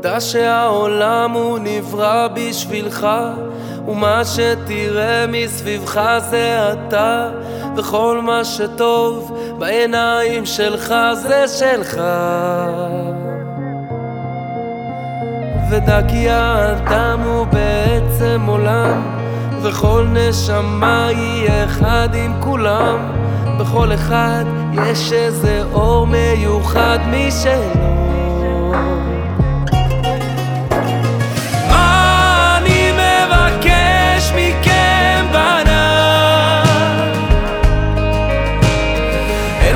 דע שהעולם הוא נברא בשבילך ומה שתראה מסביבך זה אתה וכל מה שטוב בעיניים שלך זה שלך. ודע כי האדם הוא בעצם עולם וכל נשמה היא אחד עם כולם. בכל אחד יש איזה אור מיוחד משלו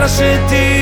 sentir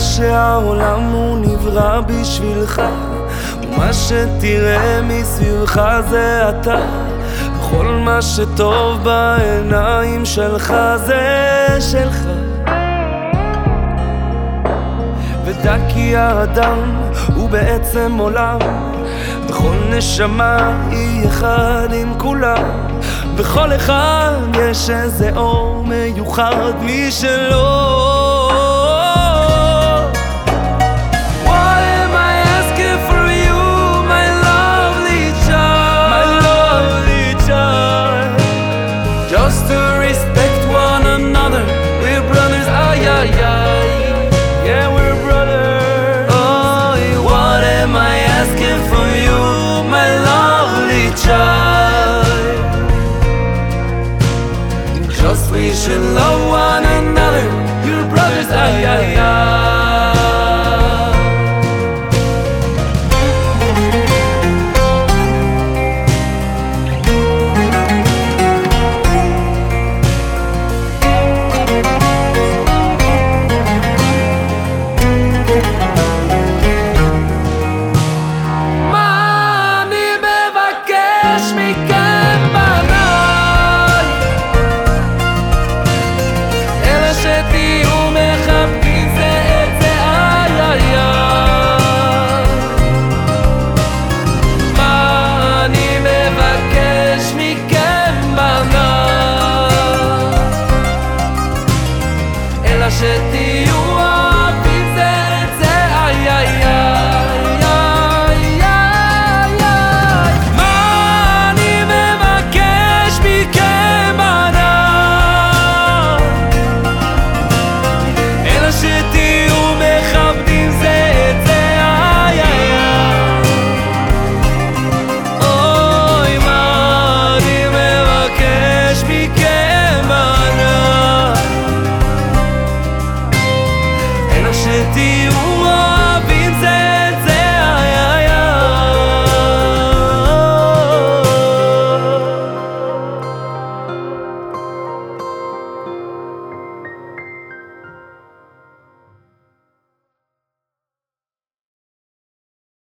שהעולם הוא נברא בשבילך. ומה שתראה מסביבך זה אתה. וכל מה שטוב בעיניים שלך זה שלך. ודע כי האדם הוא בעצם עולם. וכל נשמה היא אחד עם כולם. בכל אחד יש איזה אור מיוחד משלו We should love one another. Your brothers, ay, ay. se te